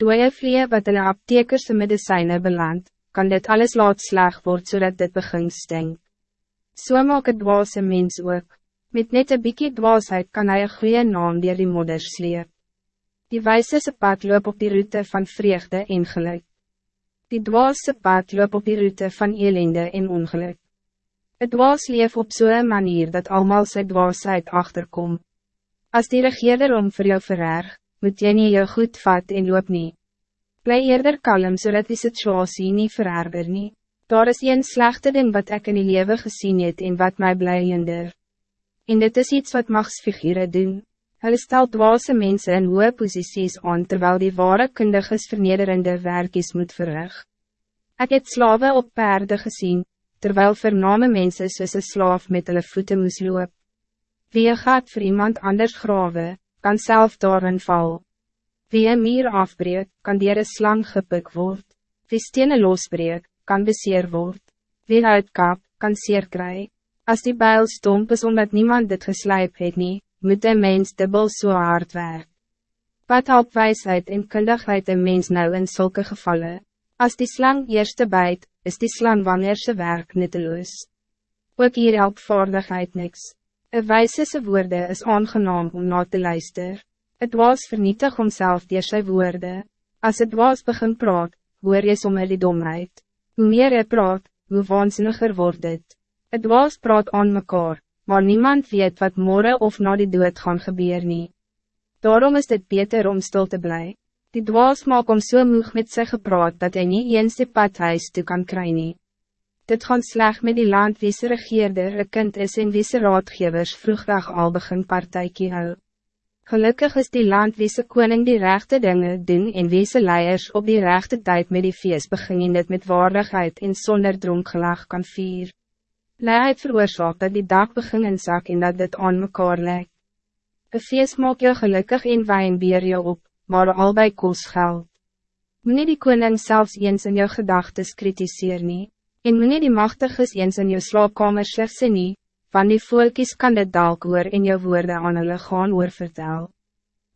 dooie vlee wat in een aptekerse medicijnen beland, kan dit alles laat sleg word zodat dit begin stink. So maak het dwaase mens ook. Met net een bykie dwaasheid kan hij een goede naam dier die modder sleep. Die wijze pad loop op die route van vreugde en geluk. Die dwaase pad loop op die route van elende en ongeluk. Het dwaas leef op zo'n manier dat allemaal sy dwaasheid achterkom. Als die regeerder om voor jou vererg, moet jy nie jou goed vat en loop nie. Bly eerder kalm zodat die situatie niet vererger nie. Daar is een slechte ding wat ik in die leven gezien het en wat mij blijender. En dit is iets wat machtsfiguren doen. Hulle stel dwaase mensen in hoge posities aan terwijl die ware kundiges vernederende werkjes moet verrig. Ik het slaven op paarden gezien, terwijl vername mensen soos een slaaf met hulle voeten moes loop. Wie gaat voor iemand anders graven, kan zelf daarin val. Wie een mier afbreek, kan dier een slang gepik word. Wie stenen losbreek, kan beseer word. Wie uitkap, kan seer kry. As die bijl stomp is omdat niemand dit geslijp het nie, moet een mens dubbel so hard werk. Wat help wijsheid en kundigheid een mens nou in zulke gevallen? Als die slang eerste bijt, is die slang wanneer ze werk nutteloos. Ook hier help vaardigheid niks. Een wijze woorde is aangenaam om na te luisteren. Het was vernietig homself die sy woorde. Als het was begin praat, hoor jy sommer die domheid. Hoe meer hy praat, hoe waanzinniger wordt het. Het was praat aan mekaar, maar niemand weet wat morgen of na die dood gaan gebeur nie. Daarom is het beter om stil te blij. Die dwaas maak om so moeg met sy gepraat dat hij niet eens die pad huis toe kan kry nie. Dit gaan sleg met die land wie se regeerder een kind is en wie se raadgevers vroegdag al begin partijkie hou. Gelukkig is die land wie se koning die rechte dingen doen en wie se leiers op die rechte tijd met die feest begin en dit met waardigheid en zonder dronkgelag kan vier. Leiheid veroorzaak dat die dag begin in zak en dat dit aan mekaar lijkt. Een feest maak jou gelukkig en wijn bier jou op, maar albei koos geld. Meneer die koning zelfs eens in jou gedagtes kritiseer nie, en meneer die machtiges eens in jou slaapkamer slechts nie, van die volkies kan dit dalk hoor en jou woorden aan hulle gaan oor vertel.